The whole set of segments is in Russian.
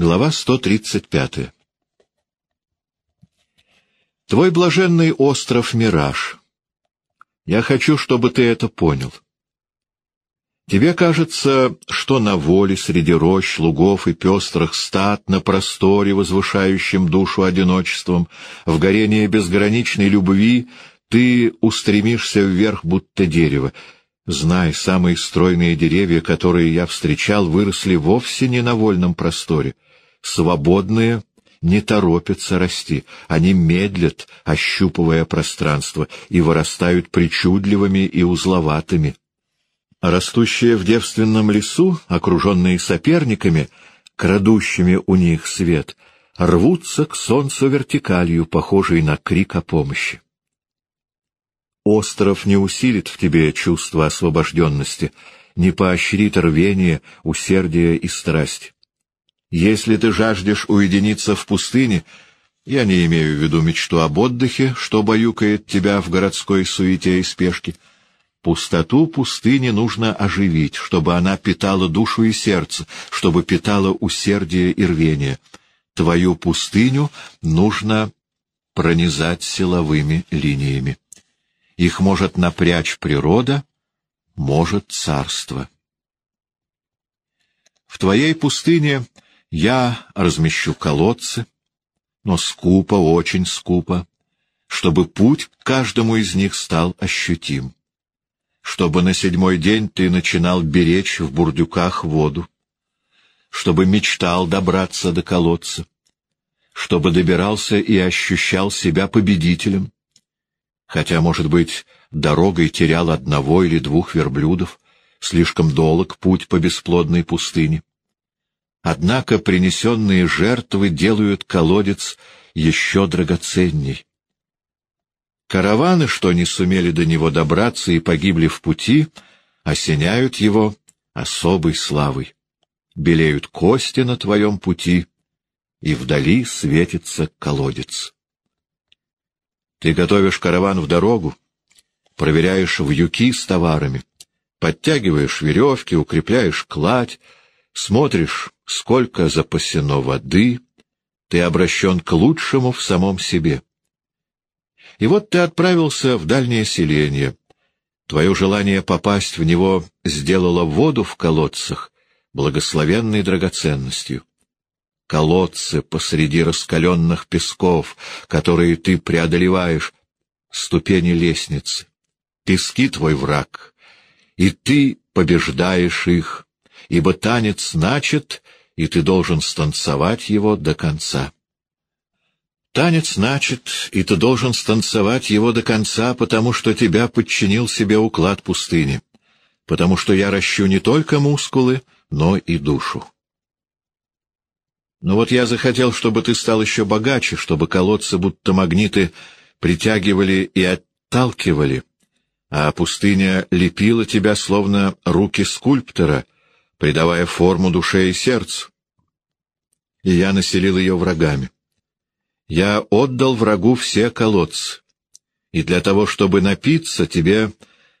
Глава 135. Твой блаженный остров — мираж. Я хочу, чтобы ты это понял. Тебе кажется, что на воле среди рощ, лугов и пестрых стад, на просторе, возвышающем душу одиночеством, в горении безграничной любви, ты устремишься вверх, будто дерево. Знай, самые стройные деревья, которые я встречал, выросли вовсе не на вольном просторе — свободные не торопятся расти, они медлят, ощупывая пространство, и вырастают причудливыми и узловатыми. Растущие в девственном лесу, окруженные соперниками, крадущими у них свет, рвутся к солнцу вертикалью, похожей на крик о помощи. Остров не усилит в тебе чувство освобожденности, не поощрит рвение, усердие и страсть. Если ты жаждешь уединиться в пустыне, я не имею в виду мечту об отдыхе, что баюкает тебя в городской суете и спешке. Пустоту пустыни нужно оживить, чтобы она питала душу и сердце, чтобы питала усердие и рвение. Твою пустыню нужно пронизать силовыми линиями. Их может напрячь природа, может царство. В твоей пустыне я размещу колодцы, но скупо, очень скупо, чтобы путь к каждому из них стал ощутим, чтобы на седьмой день ты начинал беречь в бурдюках воду, чтобы мечтал добраться до колодца, чтобы добирался и ощущал себя победителем, хотя, может быть, дорогой терял одного или двух верблюдов, слишком долг путь по бесплодной пустыне. Однако принесенные жертвы делают колодец еще драгоценней. Караваны, что не сумели до него добраться и погибли в пути, осеняют его особой славой. Белеют кости на твоем пути, и вдали светится колодец. Ты готовишь караван в дорогу, проверяешь вьюки с товарами, подтягиваешь веревки, укрепляешь кладь, смотришь, сколько запасено воды, ты обращен к лучшему в самом себе. И вот ты отправился в дальнее селение. Твое желание попасть в него сделало воду в колодцах благословенной драгоценностью. Колодцы посреди раскаленных песков, которые ты преодолеваешь, ступени лестницы. Пески твой враг, и ты побеждаешь их, ибо танец значит, и ты должен станцевать его до конца. Танец значит, и ты должен станцевать его до конца, потому что тебя подчинил себе уклад пустыни, потому что я ращу не только мускулы, но и душу. Но вот я захотел, чтобы ты стал еще богаче, чтобы колодцы, будто магниты, притягивали и отталкивали, а пустыня лепила тебя, словно руки скульптора — придавая форму душе и сердцу. И я населил ее врагами. Я отдал врагу все колодцы, и для того, чтобы напиться, тебе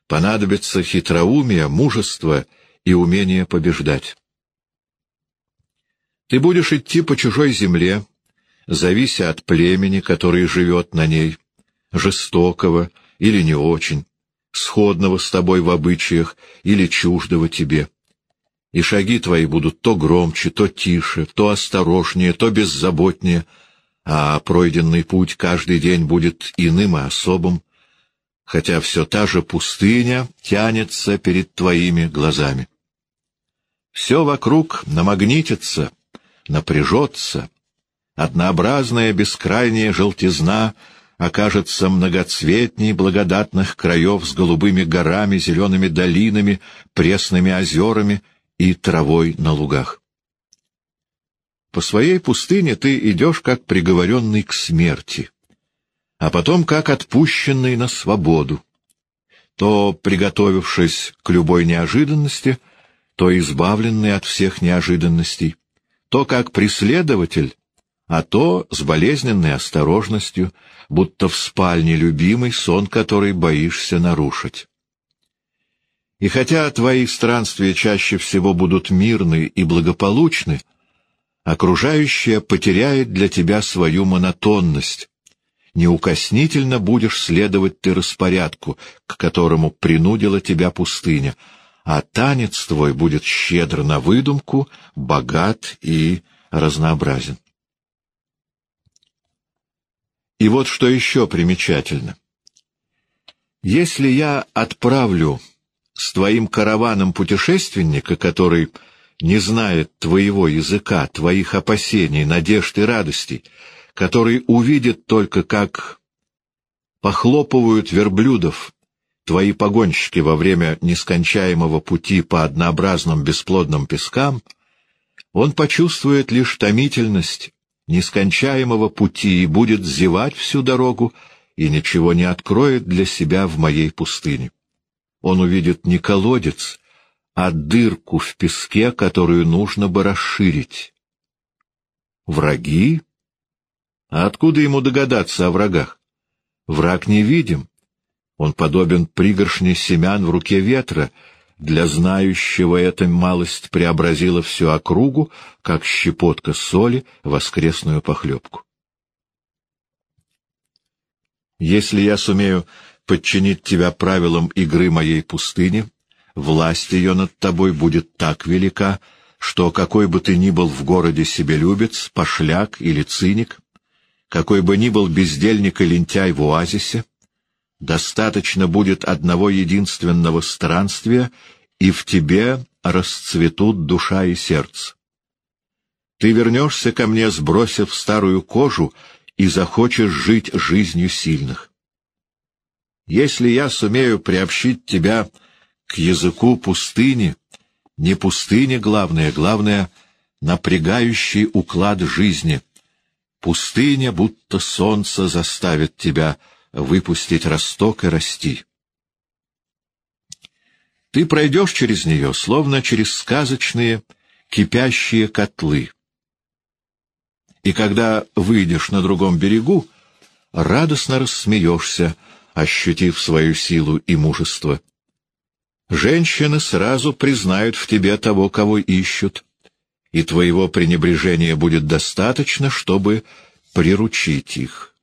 понадобится хитроумие, мужество и умение побеждать. Ты будешь идти по чужой земле, завися от племени, который живет на ней, жестокого или не очень, сходного с тобой в обычаях или чуждого тебе и шаги твои будут то громче, то тише, то осторожнее, то беззаботнее, а пройденный путь каждый день будет иным и особым, хотя все та же пустыня тянется перед твоими глазами. Все вокруг намагнитится, напряжется, однообразная бескрайняя желтизна окажется многоцветней благодатных краев с голубыми горами, зелеными долинами, пресными озерами — и травой на лугах. По своей пустыне ты идешь как приговоренный к смерти, а потом как отпущенный на свободу, то приготовившись к любой неожиданности, то избавленный от всех неожиданностей, то как преследователь, а то с болезненной осторожностью, будто в спальне любимый сон, который боишься нарушить. И хотя твои странствия чаще всего будут мирны и благополучны, окружающее потеряет для тебя свою монотонность. Неукоснительно будешь следовать ты распорядку, к которому принудила тебя пустыня, а танец твой будет щедр на выдумку, богат и разнообразен. И вот что еще примечательно. Если я отправлю с твоим караваном путешественника, который не знает твоего языка, твоих опасений, надежд и радостей, который увидит только, как похлопывают верблюдов твои погонщики во время нескончаемого пути по однообразным бесплодным пескам, он почувствует лишь томительность нескончаемого пути и будет зевать всю дорогу и ничего не откроет для себя в моей пустыне. Он увидит не колодец, а дырку в песке, которую нужно бы расширить. Враги? А откуда ему догадаться о врагах? Враг невидим. Он подобен пригоршне семян в руке ветра. Для знающего эта малость преобразила всю округу, как щепотка соли, воскресную похлебку. Если я сумею подчинить тебя правилам игры моей пустыни, власть ее над тобой будет так велика, что какой бы ты ни был в городе себелюбец, пошляк или циник, какой бы ни был бездельник и лентяй в оазисе, достаточно будет одного единственного странствия, и в тебе расцветут душа и сердце. Ты вернешься ко мне, сбросив старую кожу, и захочешь жить жизнью сильных. Если я сумею приобщить тебя к языку пустыни, не пустыня главное, главное — напрягающий уклад жизни. Пустыня, будто солнце, заставит тебя выпустить росток и расти. Ты пройдешь через нее, словно через сказочные кипящие котлы. И когда выйдешь на другом берегу, радостно рассмеешься, ощутив свою силу и мужество. Женщины сразу признают в тебе того, кого ищут, и твоего пренебрежения будет достаточно, чтобы приручить их.